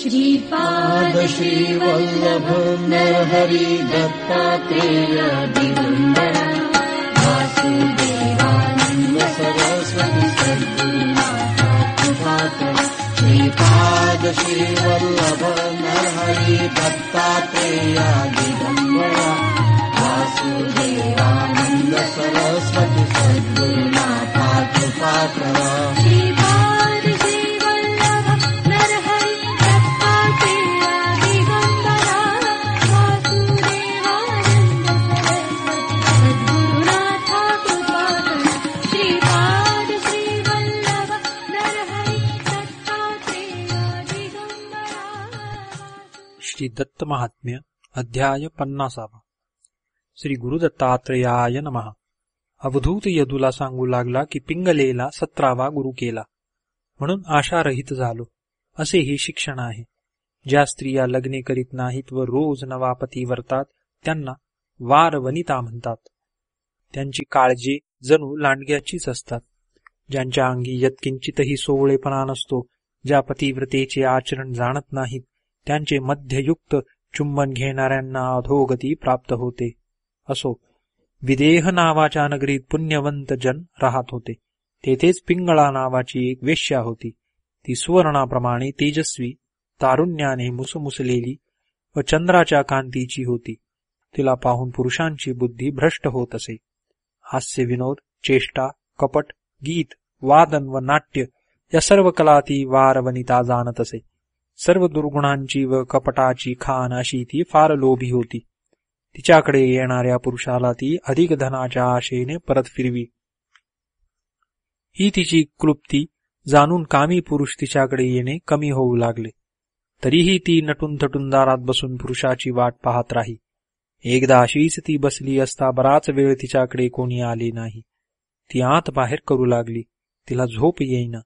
श्रीपाद श्रीवल्लभ नरहरि दत्तात्रेय दिगम्बर वासुदेवानन्द सरस्वती सद्गुरुनाथ कृपाकर श्रीपाद श्रीवल्लभ नरहरि दत्तात्रेय दिगम्बर वासुदेवानन्द सरस्वती सद्गुरुनाथ कृपाकर दत्त महात्म्य अध्याय पन्नासावा. श्री गुरुदत्तात्रयाय नमः. अवधूत यदूला सांगू लागला की पिंगलेला सतरावा गुरु केला. म्हणून आशारहित झालो. असे हे शिक्षण आहे. ज्या स्त्रिया लग्ने करीत नाहीत व रोज नवापती वर्तात त्यांना वार वनिता म्हणतात. त्यांची काळजी जणू लांडग्याचीच असतात. ज्यांच्या अंगी यत्किंचितही सोवळेपणा नसतो ज्या पतिव्रतेचे आचरण जाणत नाहीत त्यांचे मध्ययुक्त चुंबन घेणाऱ्यांना अधोगती प्राप्त होते. असो विदेह नावाच्या नगरीत पुण्यवंत जन राहत होते. तेथेच पिंगळा नावाची एक वेश्या होती. ती सुवर्णाप्रमाणे तेजस्वी तारुण्याने मुसमुसलेली व चंद्राच्या कांतीची होती. तिला पाहून पुरुषांची बुद्धी भ्रष्ट होत असे. हास्य विनोद चेष्टा कपट गीत वादन व नाट्य या सर्व कला ती वारवनिता जाणत असे. सर्व दुर्गुणांची व कपटाची खान अशी ती फार लोभी होती. तिच्याकडे येणाऱ्या पुरुषाला ती अधिक धनाच्या आशेने परत फिरवी. ही तिची क्लुप्ती जाणून कामी पुरुष तिच्याकडे येणे कमी होऊ लागले. तरीही ती नटून थटून दारात बसून पुरुषाची वाट पाहत राही. एकदा अशीच ती बसली असता बराच वेळ तिच्याकडे कोणी आले नाही. ती आत बाहेर करू लागली. तिला झोप येईना.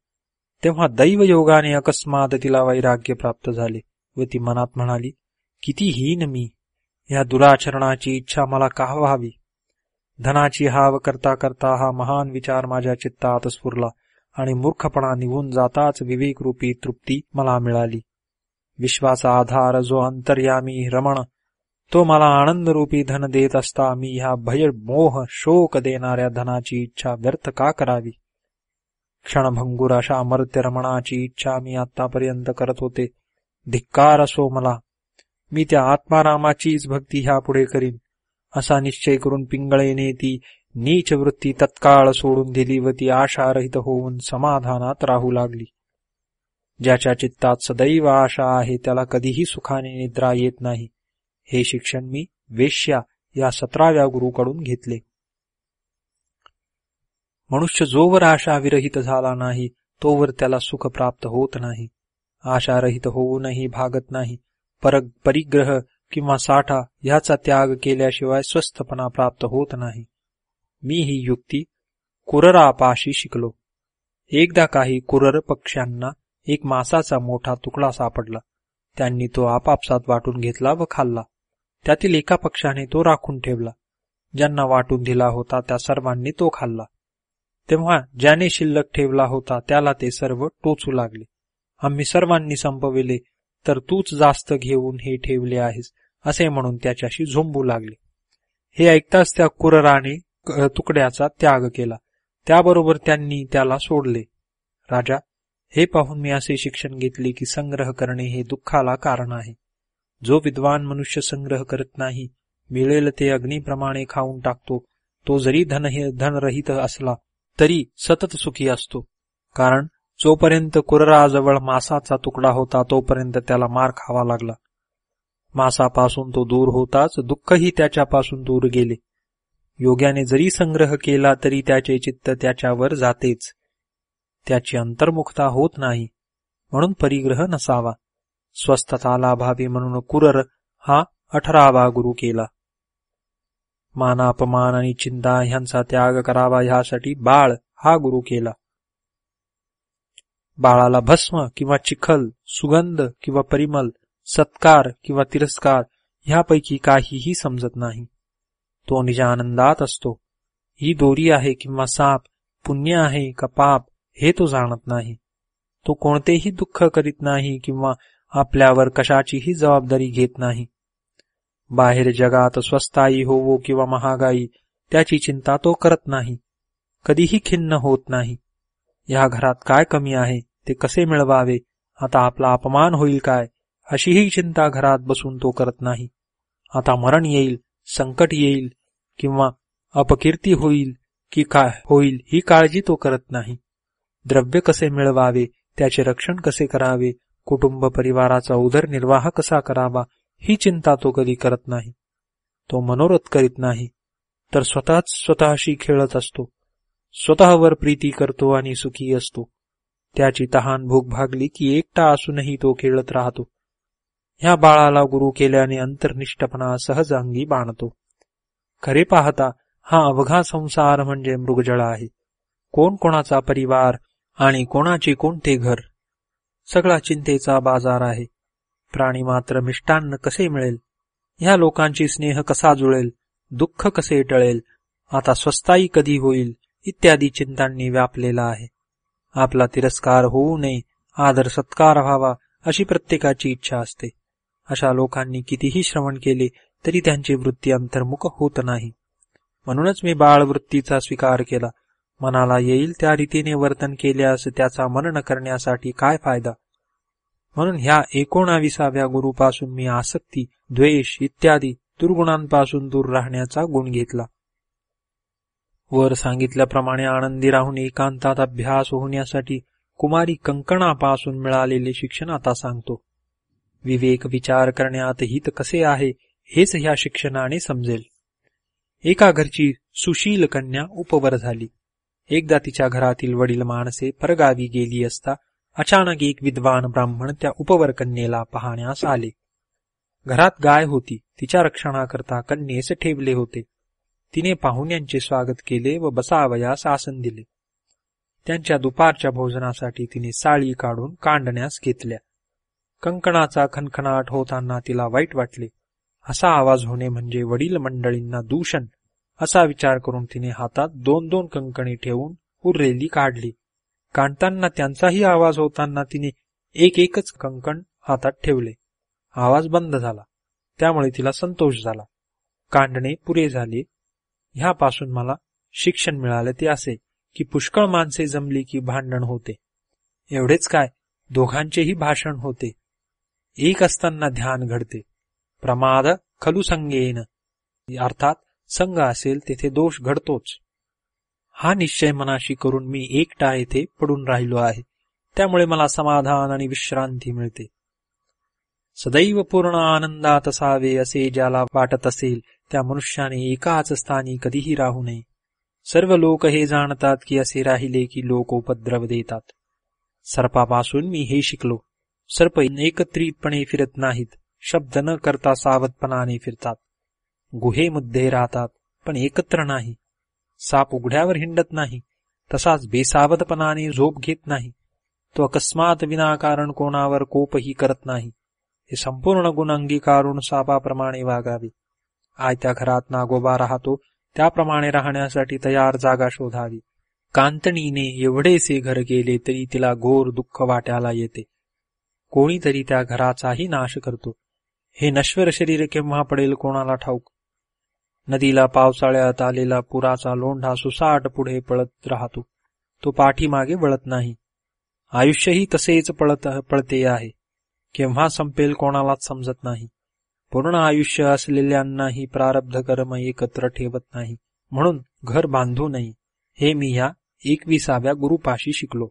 तेव्हा दैवयोगाने अकस्मात तिला वैराग्य प्राप्त झाले व ती मनात म्हणाली किती हीन मी. या दुराचरणाची इच्छा मला का व्हावी? धनाची हाव करता करता हा महान विचार माझ्या चित्तात स्फुरला आणि मूर्खपणा निघून जाताच विवेकरूपी तृप्ती मला मिळाली. विश्वाचा आधार जो अंतर्यामी रमण तो मला आनंदरूपी धन देत असता मी ह्या भय मोह शोक देणाऱ्या धनाची इच्छा व्यर्थ का करावी? क्षणभंगूर अशा अमर्त्य रमणाची इच्छा मी आतापर्यंत करत होते. धिक्कार असो मला. मी त्या आत्मारामाचीच भक्ती ह्यापुढे करीन. असा निश्चय करून पिंगळेने ती नीच वृत्ती तत्काळ सोडून दिली व ती आशारहित होऊन समाधानात राहू लागली. ज्याच्या चित्तात सदैव आशा आहे त्याला कधीही सुखाने निद्रा येत नाही. हे शिक्षण मी वेश्या या सतराव्या गुरुकडून घेतले. मनुष्य जोवर आशाविरहित झाला नाही तोवर त्याला सुख प्राप्त होत नाही. आशारहित होऊनही भागत नाही. पर परिग्रह किंवा साठा ह्याचा त्याग केल्याशिवाय स्वस्थपणा प्राप्त होत नाही. मी ही युक्ती कुररापाशी शिकलो. एकदा काही कुरर पक्ष्यांना एक मासाचा मोठा तुकडा सापडला. त्यांनी तो आपापसात वाटून घेतला व खाल्ला. त्यातील एका पक्षाने तो राखून ठेवला. ज्यांना वाटून दिला होता त्या सर्वांनी तो खाल्ला. तेव्हा ज्याने शिल्लक ठेवला होता त्याला ते सर्व टोचू लागले. आम्ही सर्वांनी संपविले तर तूच जास्त घेऊन हे ठेवले आहेस असे म्हणून त्याच्याशी झोंबू लागले. हे ऐकताच त्या कुरराने तुकड्याचा त्याग केला. त्याबरोबर त्यांनी त्याला सोडले. राजा हे पाहून मी असे शिक्षण घेतले की संग्रह करणे हे दुःखाला कारण आहे. जो विद्वान मनुष्य संग्रह करत नाही मिळेल ते अग्नीप्रमाणे खाऊन टाकतो. तो जरी धन धनरहित असला तरी सतत सुखी असतो. कारण जोपर्यंत कुरराजवळ मासाचा तुकडा होता तोपर्यंत त्याला मार खावा लागला. मासापासून तो दूर होताच दुःखही त्याच्यापासून दूर गेले. योग्याने जरी संग्रह केला तरी त्याचे चित्त त्याच्यावर जातेच. त्याची अंतर्मुखता होत नाही म्हणून परिग्रह नसावा. स्वस्थता लाभावी म्हणून कुरर हा अठरावा गुरु केला. मानापमान आणि चिंता ह्यांचा त्याग करावा ह्यासाठी बाळ हा गुरु केला. बाळाला भस्म किंवा चिखल सुगंध किंवा परिमल सत्कार किंवा तिरस्कार ह्यापैकी काहीही समजत नाही. तो निज आनंदात असतो. ही दोरी आहे किंवा साप पुण्य आहे का पाप हे तो जाणत नाही. तो कोणतेही दुःख करीत नाही किंवा आपल्यावर कशाचीही जबाबदारी घेत नाही. बाहेर जगात स्वस्ताई होवो किंवा महागाई त्याची चिंता तो करत नाही. कधीही खिन्न होत नाही. या घरात काय कमी आहे ते कसे मिळवावे आता आपला अपमान होईल काय अशीही चिंता घरात बसून तो करत नाही. आता मरण येईल संकट येईल किंवा अपकीर्ती होईल की काय होईल ही काळजी तो करत नाही. द्रव्य कसे मिळवावे त्याचे रक्षण कसे करावे कुटुंब परिवाराचा उदरनिर्वाह कसा करावा ही चिंता तो कधी करत नाही. तो मनोरथ करीत नाही. तर स्वतःच स्वतःशी खेळत असतो. स्वतःवर प्रीती करतो आणि सुखी असतो. त्याची तहान भूक भागली की एकटा असूनही तो खेळत राहतो. ह्या बाळाला गुरु केल्याने अंतर्निष्ठपणा सहज अंगी बाणतो. खरे पाहता हा अवघा संसार म्हणजे मृगजळ आहे. कोण कोणाचा परिवार आणि कोणाचे कोणते घर? सगळा चिंतेचा बाजार आहे. प्राणी मात्र मिष्टान्न कसे मिळेल? ह्या लोकांची स्नेह कसा जुळेल? दुःख कसे टळेल? आता स्वस्ताई कधी होईल? इत्यादी चिंतांनी व्यापलेला आहे. आपला तिरस्कार होऊ नये आदर सत्कार व्हावा अशी प्रत्येकाची इच्छा असते. अशा लोकांनी कितीही श्रवण केले तरी त्यांची वृत्ती अंतर्मुख होत नाही. म्हणूनच मी बाळ वृत्तीचा स्वीकार केला. मनाला येईल त्या रीतीने वर्तन केल्यास त्याचा मनन करण्यासाठी काय फायदा? म्हणून ह्या एकोणाविसाव्या गुरुपासून मी आसक्ती द्वेष इत्यादी दुर्गुणांपासून दूर राहण्याचा गुण घेतला. वर सांगितल्याप्रमाणे आनंदी राहून एकांतात अभ्यास होण्यासाठी कुमारी कंकणापासून मिळालेले शिक्षण आता सांगतो. विवेक विचार करण्यात हित कसे आहे हेच ह्या शिक्षणाने समजेल. एका घरची सुशील कन्या उपवर झाली. एकदा तिच्या घरातील वडील माणसे परगावी गेली असता अचानक एक विद्वान ब्राह्मण त्या उपवर कन्येला पाहण्यास आले. घरात गाय होती. तिच्या रक्षणाकरता कन्येस ठेवले होते. तिने पाहुण्यांचे स्वागत केले व बसावयास आसन दिले. त्यांच्या दुपारच्या भोजनासाठी तिने साळी काढून कांडण्यास घेतल्या. कंकणाचा खनखनाट होताना तिला वाईट वाटले. असा आवाज होणे म्हणजे वडील मंडळींना दूषण असा विचार करून तिने हातात दोन दोन कंकणी ठेवून उरलेली काढली. कांडताना त्यांचाही आवाज होताना तिने एक एकच कंकण हातात ठेवले. आवाज बंद झाला. त्यामुळे तिला संतोष झाला. कांडणे पुरे झाले. ह्यापासून मला शिक्षण मिळाले ते असे की पुष्कळ माणसे जमली की भांडण होते. एवढेच काय दोघांचेही भाषण होते. एक असताना ध्यान घडते. प्रमाद खलू संगेन. अर्थात संघ असेल तेथे दोष घडतोच. हा निश्चय मनाशी करून मी एकटा येथे पडून राहिलो आहे. त्यामुळे मला समाधान आणि विश्रांती मिळते. सदैव पूर्ण आनंदात असावे असे ज्याला वाटत असेल त्या मनुष्याने एकाच स्थानी कधीही राहू नये. सर्व लोक हे जाणतात की असे राहिले की लोक उपद्रव देतात. सर्पापासून मी हे शिकलो. सर्प एकत्रितपणे फिरत नाहीत शब्द न करता सावधपणाने फिरतात. गुहेमध्ये राहतात पण एकत्र नाही. साप उघड्यावर हिंडत नाही तसाच बेसावधपणाने झोप घेत नाही तो अकस्मात विनाकारण कोणावर कोपही करत नाही. हे संपूर्ण गुण अंगीकारून सापाप्रमाणे वागावे. आयत्या घरात नागोबा राहतो त्याप्रमाणे राहण्यासाठी तयार जागा शोधावी. कांतणीने एवढेसे घर गेले तरी तिला घोर दुःख वाट्याला येते. कोणीतरी त्या घराचाही नाश करतो. हे नश्वर शरीर केव्हा पडेल कोणाला ठाऊक? नदीला पावसाळ्यात आलेला पुराचा लोंढा सुसाट पुढे पळत राहतो. तो पाठीमागे वळत नाही. आयुष्यही तसेच पळत पळते आहे. केव्हा संपेल कोणालाच समजत नाही. पूर्ण आयुष्य असलेल्यांनाही प्रारब्ध कर्म एकत्र ठेवत नाही. म्हणून घर बांधू नये. हे मी ह्या एकविसाव्या गुरुपाशी शिकलो.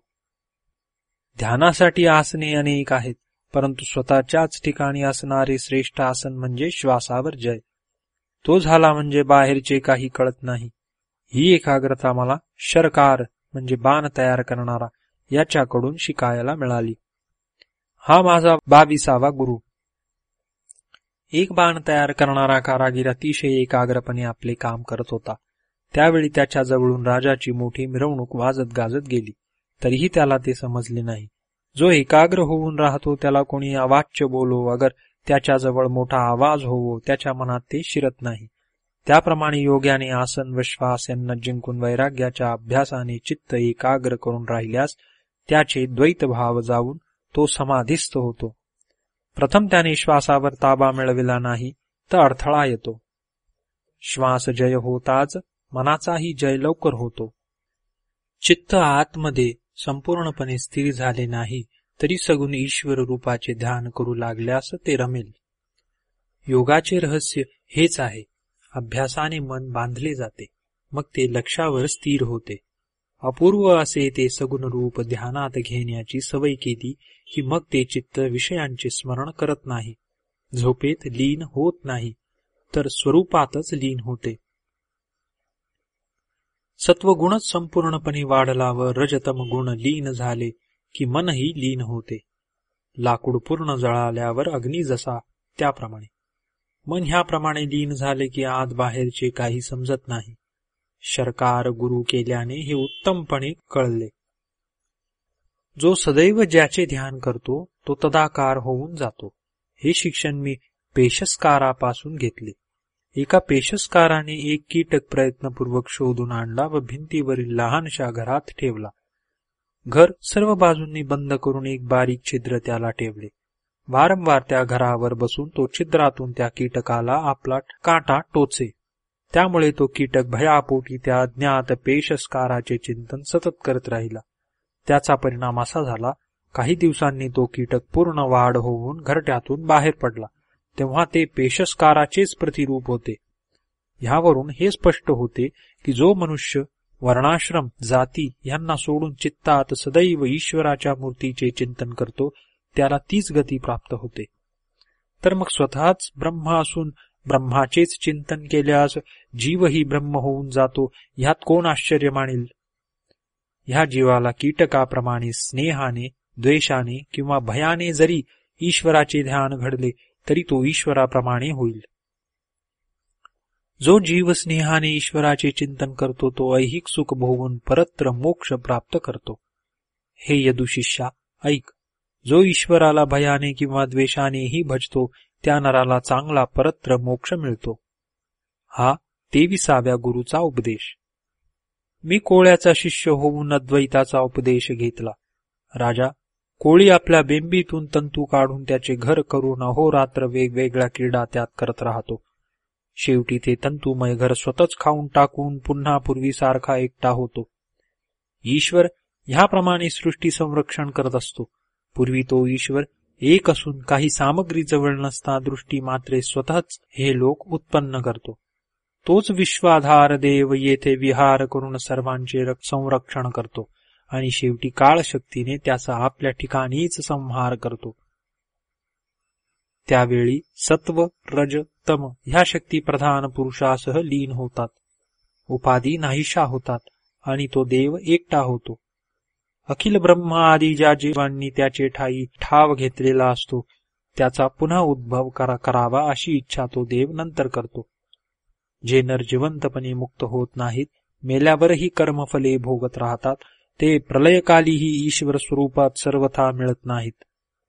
ध्यानासाठी आसने अनेक आहेत परंतु स्वतःच्याच ठिकाणी असणारे श्रेष्ठ आसन म्हणजे श्वासावर जय. तो झाला म्हणजे बाहेरचे काही कळत नाही. ही एकाग्रता मला शरकार म्हणजे बाण तयार करणारा याच्याकडून शिकायला मिळाली. हा माझा बावीसावा गुरु. एक बाण तयार करणारा कारागीर अतिशय एकाग्रपणे आपले काम करत होता. त्यावेळी त्याच्या जवळून राजाची मोठी मिरवणूक वाजत गाजत गेली. तरीही त्याला ते समजले नाही. जो एकाग्र होऊन राहतो त्याला कोणी अवाच्य बोलो अगर त्याच्याजवळ मोठा आवाज होवो त्याच्या मनात ते शिरत नाही. त्याप्रमाणे योग्याने आसन व श्वास यांना जिंकून वैराग्याच्या अभ्यासाने चित्त एकाग्र करून राहिल्यास त्याचे द्वैत भाव जाऊन तो समाधिस्थ होतो. प्रथम त्याने श्वासावर ताबा मिळविला नाही तर अडथळा येतो. श्वास जय होताच मनाचाही जय लवकर होतो. चित्त आतमध्ये संपूर्णपणे स्थिर झाले नाही. तरी सगुण ईश्वर रूपाचे ध्यान करू लागल्यास ते रमेल. योगाचे रहस्य हेच आहे. अभ्यासाने मन बांधले जाते. मग ते लक्षावर स्थिर होते. अपूर्व असे ते सगुण रूप ध्यानात घेण्याची सवय केली की मग ते चित्त विषयांचे स्मरण करत नाही. झोपेत लीन होत नाही तर स्वरूपातच लीन होते. सत्वगुणच संपूर्णपणे वाढला व रजतम गुण लीन झाले. की मनही लीन होते. लाकूड पूर्ण जळाल्यावर अग्नी जसा त्याप्रमाणे. मन ह्याप्रमाणे लीन झाले की आत बाहेरचे काही समजत नाही. शरकार गुरु केल्याने हे उत्तमपणे कळले. जो सदैव ज्याचे ध्यान करतो तो तदाकार होऊन जातो. हे शिक्षण मी पेशस्कारापासून घेतले. एका पेशस्काराने एक कीटक प्रयत्नपूर्वक शोधून आणला व भिंतीवरील लहानशा घरात ठेवला. घर सर्व बाजूंनी बंद करून एक बारीक छिद्र त्याला ठेवले. वारंवार त्या घरावर बसून तो छिद्रातून त्या कीटकाला आपला काटा टोचे त्यामुळे तो कीटक भयापोटी त्या ज्ञात पेशस्काराचे चिंतन सतत करत राहिला. त्याचा परिणाम असा झाला काही दिवसांनी तो कीटक पूर्ण वाढ होऊन घरट्यातून बाहेर पडला. तेव्हा ते पेशस्काराचेच प्रतिरूप होते. ह्यावरून हे स्पष्ट होते की जो मनुष्य वर्णाश्रम जाती यांना सोडून चित्तात सदैव ईश्वराच्या मूर्तीचे चिंतन करतो त्याला तीच गती प्राप्त होते. तर मग स्वतःच ब्रह्म असून ब्रह्माचेच चिंतन केल्यास जीवही ब्रह्म होऊन जातो ह्यात कोण आश्चर्य मानेल? ह्या जीवाला कीटकाप्रमाणे स्नेहाने द्वेषाने किंवा भयाने जरी ईश्वराचे ध्यान घडले तरी तो ईश्वराप्रमाणे होईल. जो जीवस्नेहाने ईश्वराचे चिंतन करतो तो ऐहिक सुख भोगून परत्र मोक्ष प्राप्त करतो. हे यदुशिष्या ऐक. जो ईश्वराला भयाने किंवा द्वेषानेही भजतो त्या नराला चांगला परत्र मोक्ष मिळतो. हा तेविसाव्या गुरुचा उपदेश. मी कोळ्याचा शिष्य होऊन अद्वैताचा उपदेश घेतला. राजा कोळी आपल्या बेंबीतून तंतू काढून त्याचे घर करून अहोरात्र वेगवेगळ्या क्रीडा त्यात करत राहतो. शेवटी ते तंतुमय घर स्वतःच खाऊन टाकून पुन्हा पूर्वीसारखा एकटा होतो. ईश्वर ह्याप्रमाणे सृष्टी संरक्षण करत असतो. पूर्वी तो ईश्वर एक असून काही सामग्री जवळ नसता दृष्टी मात्रे स्वतःच हे लोक उत्पन्न करतो. तोच विश्वाधार देव येथे विहार करून सर्वांचे संरक्षण करतो आणि शेवटी काळशक्तीने त्याचा आपल्या ठिकाणीच संहार करतो. त्यावेळी सत्व रज तम ह्या शक्ती प्रधान पुरुषासह लीन होतात. उपाधी नाहीशा होतात आणि तो देव एकटा होतो. अखिल ब्रह्म आदी ज्या जीवांनी त्याचे ठाई ठाव घेतलेला असतो त्याचा पुन्हा उद्भव करा करावा अशी इच्छा तो देव नंतर करतो. जे नर जिवंतपणे मुक्त होत नाहीत मेल्यावरही कर्मफले भोगत राहतात ते प्रलयकालीही ईश्वर स्वरूपात सर्वथा मिळत नाहीत.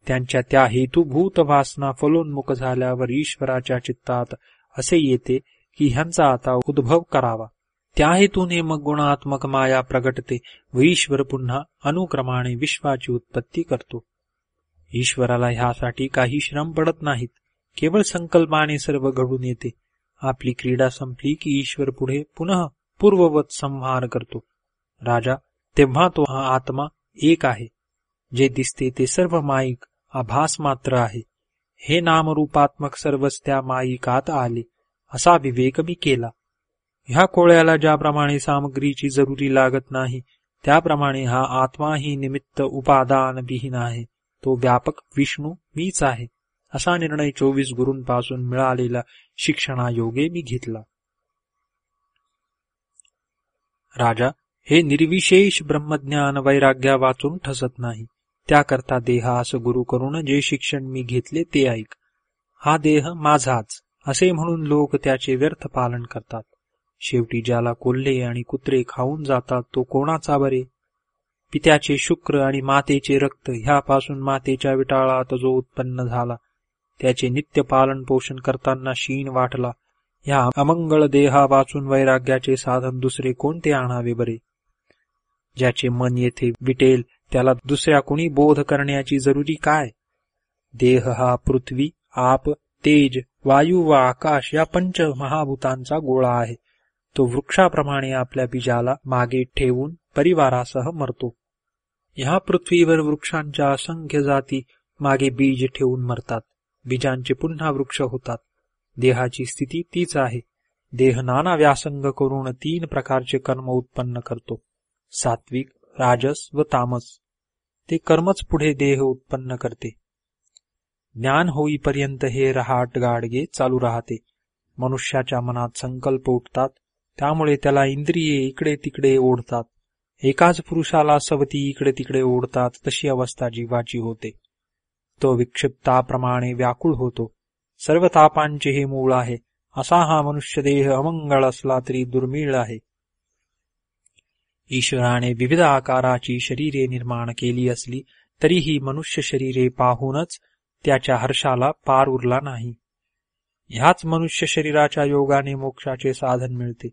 त्यांच्या त्या हेतुभूत वासना फलोन्मुख झाल्यावर ईश्वराच्या चित्तात असे येते की ह्यांचा आता उद्भव करावा. त्या हेतूने मग गुणात्मक माया प्रगटते व ईश्वर पुन्हा अनुक्रमाने विश्वाची उत्पत्ती करतो. ईश्वराला ह्यासाठी काही श्रम पडत नाहीत केवळ संकल्पाने सर्व घडून येते. आपली क्रीडा संपली की ईश्वर पुढे पुन्हा पूर्ववत संहार करतो. राजा तेव्हा तो हा आत्मा एक आहे. जे दिसते ते सर्व माईक आभास मात्र आहे. हे नामरूपात्मक सर्वच त्या माईकात आले असा विवेक मी केला. ह्या कोळ्याला ज्याप्रमाणे सामग्रीची जरुरी लागत नाही त्याप्रमाणे हा आत्माही निमित्त उपादान विहीन आहे. तो व्यापक विष्णू मीच आहे असा निर्णय चोवीस गुरूंपासून मिळालेला शिक्षणायोगे मी घेतला. राजा हे निर्विशेष ब्रह्मज्ञान वैराग्या वाचून ठसत नाही. त्याकरता देहास गुरु करून जे शिक्षण मी घेतले ते ऐक. हा देह माझाच असे म्हणून लोक त्याचे व्यर्थ पालन करतात. शेवटी ज्याला कोल्हे आणि कुत्रे खाऊन जातात तो कोणाचा बरे? पित्याचे शुक्र आणि मातेचे रक्त ह्यापासून मातेच्या विटाळात जो उत्पन्न झाला त्याचे नित्य पालन पोषण करताना शीण वाटला ह्या अमंगळ देहा वाचून वैराग्याचे साधन दुसरे कोणते आणावे बरे? ज्याचे मन येथे विटेल त्याला दुसऱ्या कुणी बोध करण्याची जरुरी काय? देह हा पृथ्वी आप तेज वायू व आकाश या पंच महाभूतांचा गोळा आहे. तो वृक्षाप्रमाणे आपल्या बीजाला मागे ठेवून परिवारासह मरतो. ह्या पृथ्वीवर वृक्षांच्या असंख्य जाती मागे बीज ठेवून मरतात. बीजांचे पुन्हा वृक्ष होतात. देहाची स्थिती तीच आहे. देह नाना व्यासंग करून तीन प्रकारचे कर्म उत्पन्न करतो. सात्विक राजस व तामस. ते कर्मच पुढे देह उत्पन्न करते. ज्ञान होईपर्यंत हे रहाट गाडगे चालू राहते. मनुष्याच्या मनात संकल्प उठतात त्यामुळे त्याला इंद्रिये इकडे तिकडे ओढतात. एकाच पुरुषाला सवती इकडे तिकडे ओढतात तशी अवस्था जीवाची होते. तो विक्षिप्ताप्रमाणे व्याकुळ होतो. सर्व तापांचे हे मूळ आहे. असा हा मनुष्य देह अमंगळ असला तरी दुर्मिळ आहे. ईश्वराने विविध आकाराची शरीरे निर्माण केली असली तरीही मनुष्य शरीरे पाहूनच त्याच्या हर्षाला पार उरला नाही. ह्याच मनुष्य शरीराच्या योगाने मोक्षाचे साधन मिळते.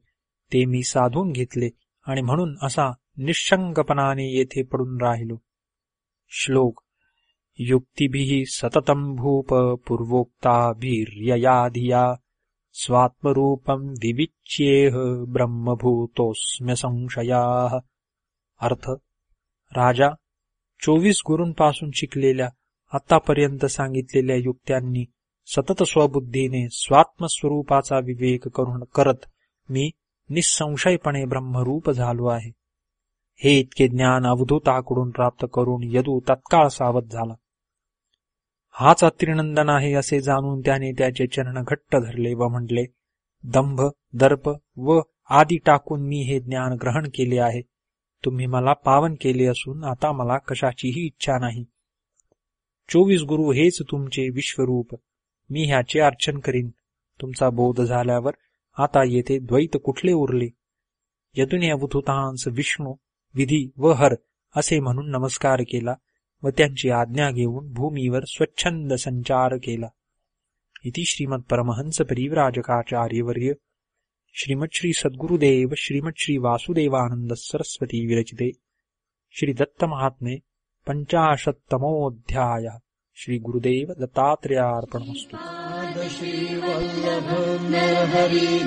ते मी साधून घेतले आणि म्हणून असा निशंगपणाने येथे पडून राहिलो. श्लोक युक्तिभिः सततं भूप पूर्वोक्ताभिर्यया धिया स्वात्मरूपं विविच्येह ब्रह्मभूतोस्म्य संशयाः। अर्थ राजा चोवीस गुरूंपासून शिकलेल्या आतापर्यंत सांगितलेल्या युक्त्यांनी सतत स्वबुद्धीने स्वात्मस्वरूपाचा विवेक करून करत मी निसंशयपणे ब्रह्मरूप झालो आहे. हे इतके ज्ञान अवधूताकडून प्राप्त करून यदू तत्काळ सावध झाला. हाच अत्रिनंदन आहे असे जाणून त्याने त्याचे चरण घट्ट धरले व म्हटले दंभ दर्प व आदी टाकून मी हे ज्ञान ग्रहण केले आहे. तुम्ही मला पावन केले असून आता मला कशाचीही इच्छा नाही. चोवीस गुरु हेच तुमचे विश्वरूप. मी ह्याचे अर्चन करीन. तुमचा बोध झाल्यावर आता येथे द्वैत कुठले उरले? यदुने अवधुतांस विष्णू विधी व हर असे म्हणून नमस्कार केला. व त्यांची आज्ञा घेऊन भूमीवर स्वच्छंद संचार केला. इति श्रीमद परमहंस परिव्राजकाचार्यवर्य. श्रीमद श्री सद्गुरुदेव श्रीमद श्री वासुदेवानंद सरस्वती विरचिते. श्री दत्त महात्मे पंचाशत्तमोऽध्याय. श्री गुरुदेव दत्तात्रेयार्पणमस्तु. श्रीवल्लभ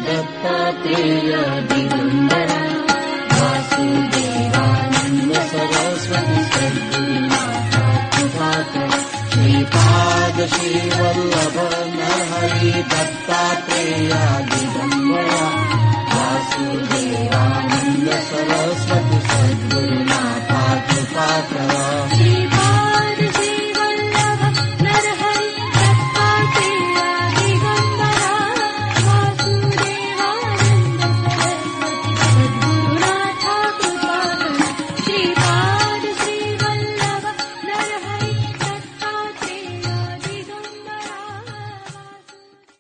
दत्तात्रेय दिगम्बरा वासुदेवा सरस्वती सद्गुरु मा पार्थ पात्र श्रीपादश्री वल्लभ सरस्वती सद्गुरु मा श्री